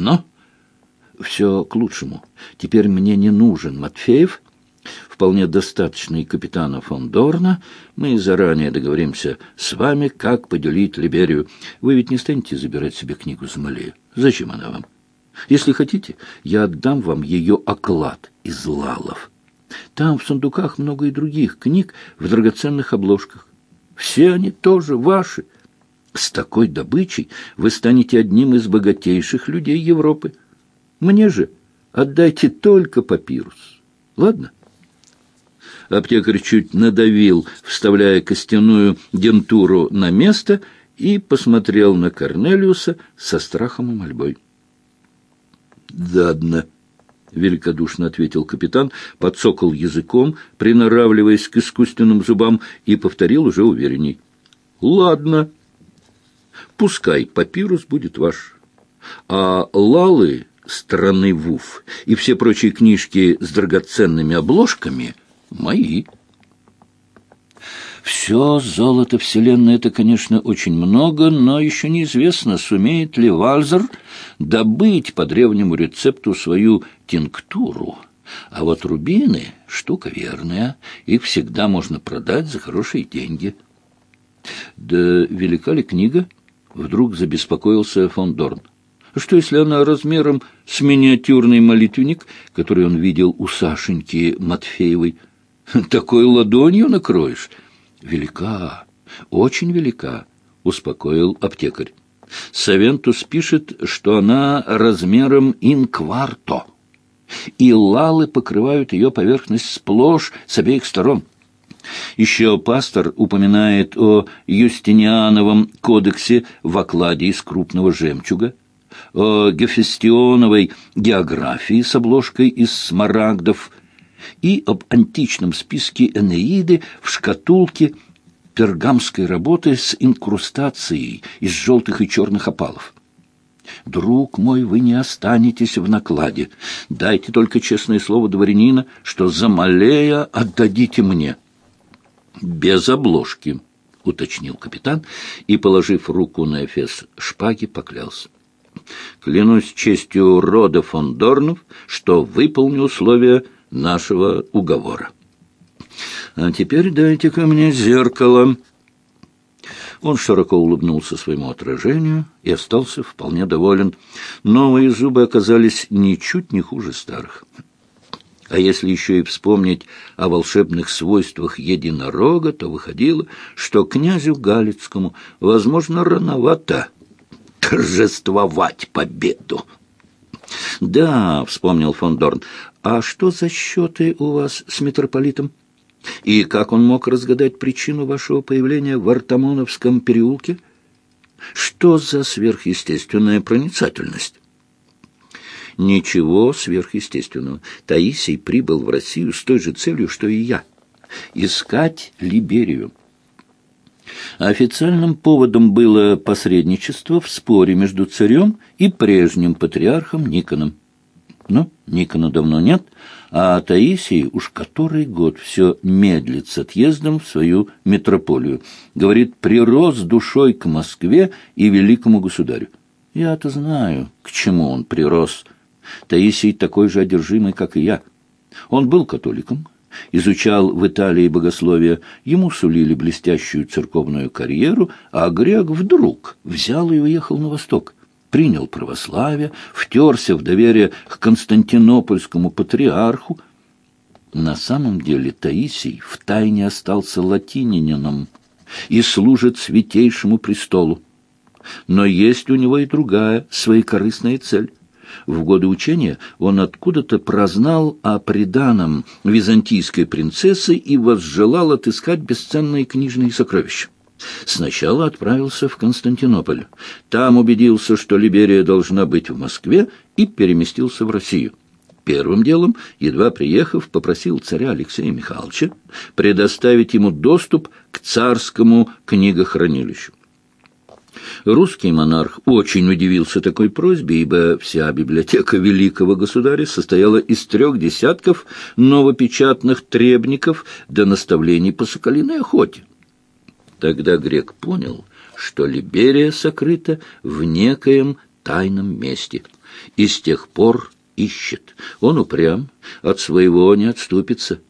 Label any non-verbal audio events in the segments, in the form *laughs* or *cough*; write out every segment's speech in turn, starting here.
Но все к лучшему. Теперь мне не нужен Матфеев, вполне достаточный капитана фон Дорна. Мы заранее договоримся с вами, как поделить Либерию. Вы ведь не станете забирать себе книгу Замалея. Зачем она вам? Если хотите, я отдам вам ее оклад из лалов. Там в сундуках много и других книг в драгоценных обложках. Все они тоже ваши. С такой добычей вы станете одним из богатейших людей Европы. Мне же отдайте только папирус. Ладно? Аптекарь чуть надавил, вставляя костяную дентуру на место, и посмотрел на Корнелиуса со страхом и мольбой. «Ладно», — великодушно ответил капитан, подсокал языком, приноравливаясь к искусственным зубам, и повторил уже уверенней. «Ладно, пускай папирус будет ваш, а лалы страны Вуф и все прочие книжки с драгоценными обложками мои». Все золото Вселенной — это, конечно, очень много, но еще неизвестно, сумеет ли Вальзер добыть по древнему рецепту свою тинктуру. А вот рубины — штука верная, их всегда можно продать за хорошие деньги. Да велика ли книга? Вдруг забеспокоился фон Дорн. Что, если она размером с миниатюрный молитвенник, который он видел у Сашеньки Матфеевой? *laughs* Такой ладонью накроешь — Велика, очень велика, успокоил аптекарь. Савентус пишет, что она размером инкварто, и лалы покрывают ее поверхность сплошь с обеих сторон. Еще пастор упоминает о Юстиниановом кодексе в окладе из крупного жемчуга, о Гефестионовой географии с обложкой из смарагдов, и об античном списке Энеиды в шкатулке пергамской работы с инкрустацией из желтых и черных опалов. Друг мой, вы не останетесь в накладе. Дайте только честное слово дворянина, что за Малея отдадите мне. Без обложки, — уточнил капитан и, положив руку на эфес шпаги, поклялся. Клянусь честью рода фон Дорнов, что выполню условия нашего уговора. А теперь дайте ко мне зеркало. Он широко улыбнулся своему отражению и остался вполне доволен. Новые зубы оказались ничуть не хуже старых. А если еще и вспомнить о волшебных свойствах единорога, то выходило, что князю Галицкому, возможно, рановато торжествовать победу. «Да», — вспомнил фон Дорн, — «а что за счеты у вас с митрополитом? И как он мог разгадать причину вашего появления в Артамоновском переулке? Что за сверхъестественная проницательность?» «Ничего сверхъестественного. Таисий прибыл в Россию с той же целью, что и я — искать Либерию». Официальным поводом было посредничество в споре между царем и прежним патриархом Никоном. Но Никона давно нет, а Таисий уж который год все медлит с отъездом в свою метрополию. Говорит, прирос душой к Москве и великому государю. Я-то знаю, к чему он прирос. Таисий такой же одержимый, как и я. Он был католиком, изучал в Италии богословие, ему сулили блестящую церковную карьеру, а грек вдруг взял и уехал на восток, принял православие, втерся в доверие к константинопольскому патриарху. На самом деле Таисий втайне остался латининином и служит святейшему престолу. Но есть у него и другая, своекорыстная цель. В годы учения он откуда-то прознал о преданном византийской принцессы и возжелал отыскать бесценные книжные сокровища. Сначала отправился в Константинополь. Там убедился, что Либерия должна быть в Москве, и переместился в Россию. Первым делом, едва приехав, попросил царя Алексея Михайловича предоставить ему доступ к царскому книгохранилищу. Русский монарх очень удивился такой просьбе, ибо вся библиотека великого государя состояла из трех десятков новопечатных требников до наставлений по соколиной охоте. Тогда грек понял, что Либерия сокрыта в некоем тайном месте. И с тех пор ищет. Он упрям, от своего не отступится.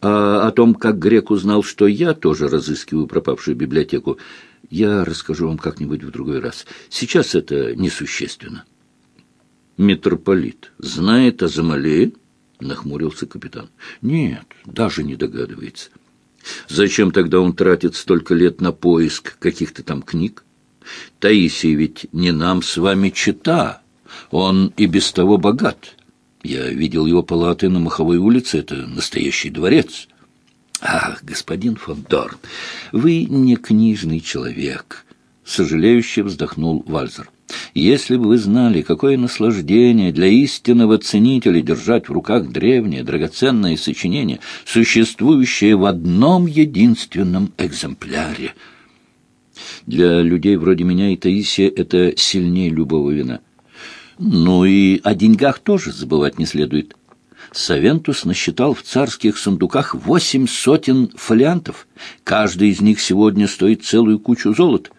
А о том, как грек узнал, что я тоже разыскиваю пропавшую библиотеку, я расскажу вам как-нибудь в другой раз. Сейчас это несущественно. Митрополит знает о Замалее? Нахмурился капитан. Нет, даже не догадывается. Зачем тогда он тратит столько лет на поиск каких-то там книг? Таисий ведь не нам с вами чита. Он и без того богат. Я видел его палаты на Маховой улице. Это настоящий дворец. Ах, господин фон Дорн, вы не книжный человек, сожалеюще вздохнул Вальзер. Если бы вы знали, какое наслаждение для истинного ценителя держать в руках древнее драгоценное сочинение, существующее в одном единственном экземпляре. Для людей вроде меня и Таисия это сильнее любого вина. Ну и о деньгах тоже забывать не следует. Савентус насчитал в царских сундуках восемь сотен фолиантов. Каждый из них сегодня стоит целую кучу золота.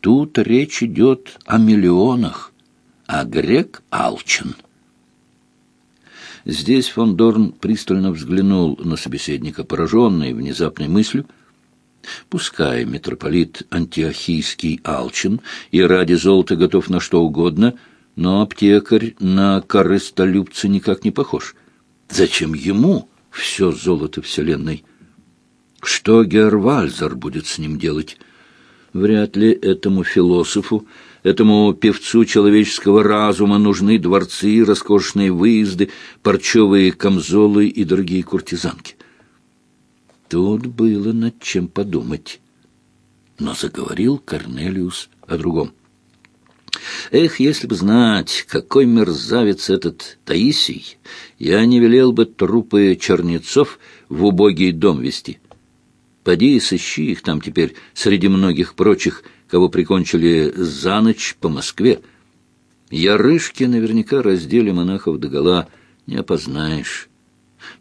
Тут речь идет о миллионах, а грек алчен. Здесь фон Дорн пристально взглянул на собеседника, пораженный внезапной мыслью. Пускай митрополит антиохийский алчен и ради золота готов на что угодно, но аптекарь на корыстолюбца никак не похож. Зачем ему все золото вселенной? Что Гервальзер будет с ним делать? Вряд ли этому философу, этому певцу человеческого разума нужны дворцы, роскошные выезды, парчевые камзолы и дорогие куртизанки. Тут было над чем подумать. Но заговорил Корнелиус о другом. Эх, если бы знать, какой мерзавец этот Таисий, я не велел бы трупы чернецов в убогий дом вести. Поди и сыщи их там теперь среди многих прочих, кого прикончили за ночь по Москве. Ярышки наверняка раздели монахов догола, не опознаешь.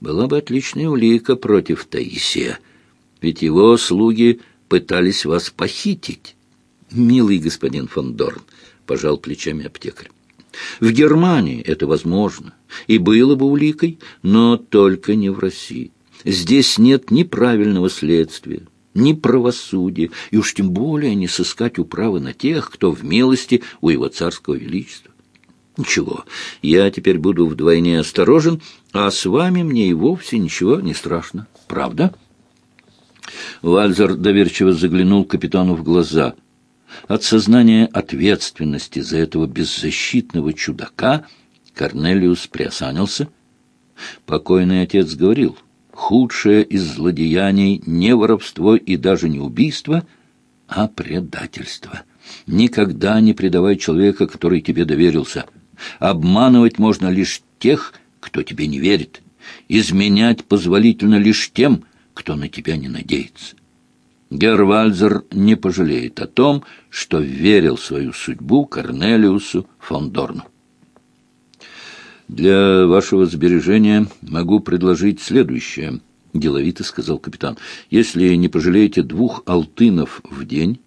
Была бы отличная улика против Таисия, ведь его слуги пытались вас похитить. Милый господин фон Дорн, пожал плечами аптекарь. В Германии это возможно, и было бы уликой, но только не в России. Здесь нет ни правильного следствия, ни правосудия, и уж тем более не сыскать управы на тех, кто в милости у его царского величества. Ничего, я теперь буду вдвойне осторожен, а с вами мне и вовсе ничего не страшно. Правда? Вальзер доверчиво заглянул капитану в глаза. От сознания ответственности за этого беззащитного чудака Корнелиус приосанился. Покойный отец говорил — худшее из злодеяний не воровство и даже не убийство, а предательство. Никогда не предавай человека, который тебе доверился. Обманывать можно лишь тех, кто тебе не верит. Изменять позволительно лишь тем, кто на тебя не надеется. Гервальзер не пожалеет о том, что верил свою судьбу Корнелиусу фон Дорну. «Для вашего сбережения могу предложить следующее», — деловито сказал капитан. «Если не пожалеете двух алтынов в день,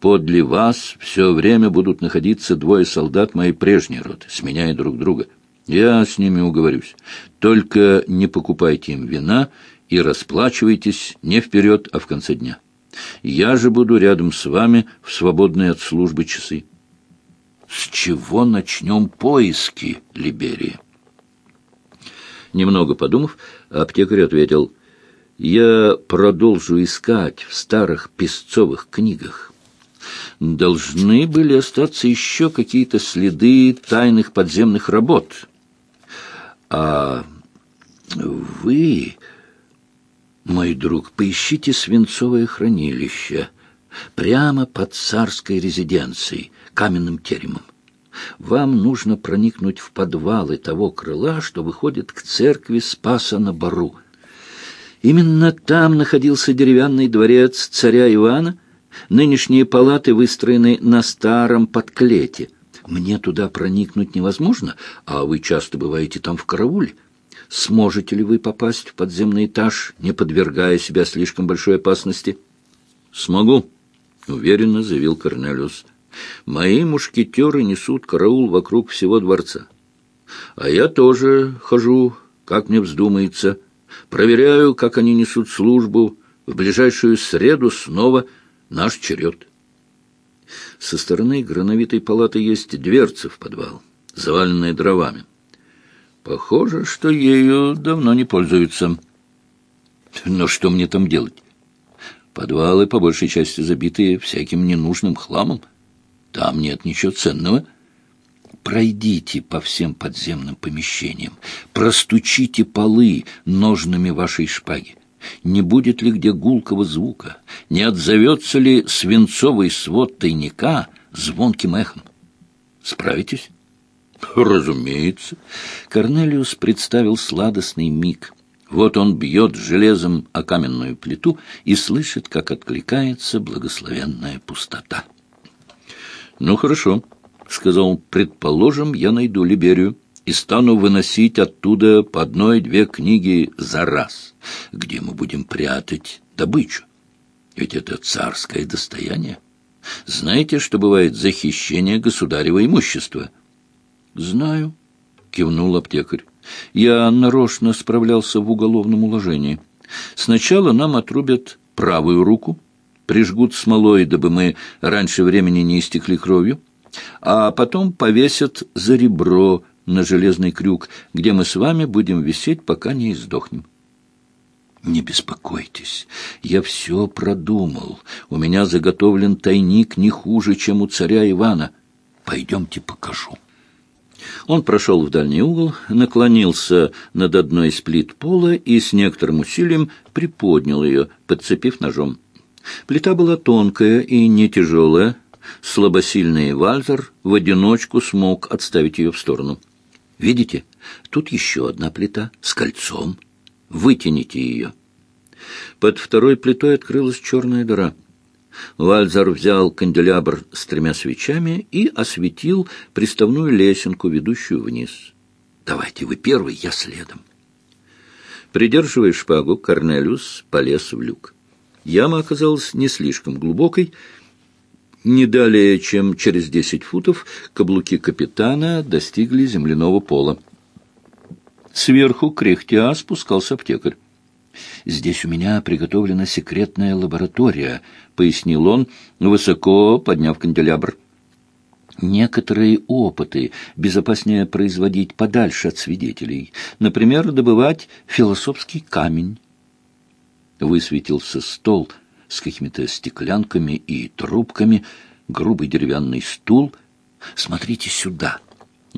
подле вас все время будут находиться двое солдат моей прежней роты, сменяя друг друга. Я с ними уговорюсь. Только не покупайте им вина и расплачивайтесь не вперед, а в конце дня. Я же буду рядом с вами в свободные от службы часы». «С чего начнем поиски, Либерия?» Немного подумав, аптекарь ответил, «Я продолжу искать в старых песцовых книгах. Должны были остаться еще какие-то следы тайных подземных работ. А вы, мой друг, поищите свинцовое хранилище прямо под царской резиденцией, каменным теремом вам нужно проникнуть в подвалы того крыла, что выходит к церкви Спаса на Бару. Именно там находился деревянный дворец царя Ивана. Нынешние палаты выстроены на старом подклете. Мне туда проникнуть невозможно, а вы часто бываете там в карауле. Сможете ли вы попасть в подземный этаж, не подвергая себя слишком большой опасности? — Смогу, — уверенно заявил Корнелиус. Мои мушкетеры несут караул вокруг всего дворца. А я тоже хожу, как мне вздумается, проверяю, как они несут службу. В ближайшую среду снова наш черед. Со стороны грановитой палаты есть дверца в подвал, заваленная дровами. Похоже, что ею давно не пользуются. Но что мне там делать? Подвалы, по большей части, забитые всяким ненужным хламом. Там нет ничего ценного. Пройдите по всем подземным помещениям, простучите полы ножными вашей шпаги. Не будет ли где гулкого звука? Не отзовется ли свинцовый свод тайника звонким эхом? Справитесь? Разумеется. Корнелиус представил сладостный миг. Вот он бьет железом о каменную плиту и слышит, как откликается благословенная пустота. «Ну, хорошо», — сказал он, — «предположим, я найду Либерию и стану выносить оттуда по одной-две книги за раз, где мы будем прятать добычу. Ведь это царское достояние. Знаете, что бывает захищение государева имущества?» «Знаю», — кивнул аптекарь. «Я нарочно справлялся в уголовном уложении. Сначала нам отрубят правую руку, прижгут смолой, дабы мы раньше времени не истекли кровью, а потом повесят за ребро на железный крюк, где мы с вами будем висеть, пока не издохнем. Не беспокойтесь, я все продумал. У меня заготовлен тайник не хуже, чем у царя Ивана. Пойдемте покажу. Он прошел в дальний угол, наклонился над одной из плит пола и с некоторым усилием приподнял ее, подцепив ножом. Плита была тонкая и не тяжелая. Слабосильный Вальтер в одиночку смог отставить ее в сторону. Видите, тут еще одна плита с кольцом. Вытяните ее. Под второй плитой открылась черная дыра. Вальзар взял канделябр с тремя свечами и осветил приставную лесенку, ведущую вниз. «Давайте вы первый, я следом». Придерживая шпагу, Корнелиус полез в люк. Яма оказалась не слишком глубокой. Не далее, чем через десять футов, каблуки капитана достигли земляного пола. Сверху, кряхтя, спускался аптекарь. «Здесь у меня приготовлена секретная лаборатория», — пояснил он, высоко подняв канделябр. Некоторые опыты безопаснее производить подальше от свидетелей. Например, добывать философский камень высветился стол с какими-то стеклянками и трубками, грубый деревянный стул. «Смотрите сюда!»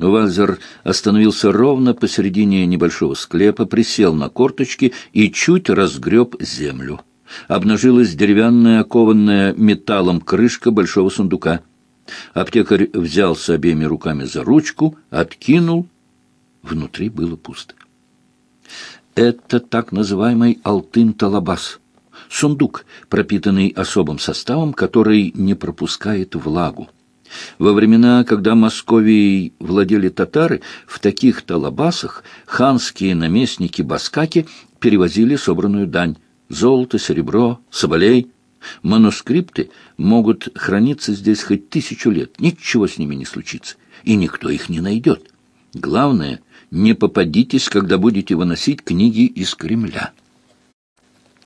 Вальзер остановился ровно посередине небольшого склепа, присел на корточки и чуть разгреб землю. Обнажилась деревянная, окованная металлом крышка большого сундука. Аптекарь взялся обеими руками за ручку, откинул. Внутри было пусто. Это так называемый алтын-талабас. Сундук, пропитанный особым составом, который не пропускает влагу. Во времена, когда Московией владели татары, в таких талабасах ханские наместники Баскаки перевозили собранную дань – золото, серебро, соболей. Манускрипты могут храниться здесь хоть тысячу лет, ничего с ними не случится, и никто их не найдет. Главное – не попадитесь, когда будете выносить книги из Кремля.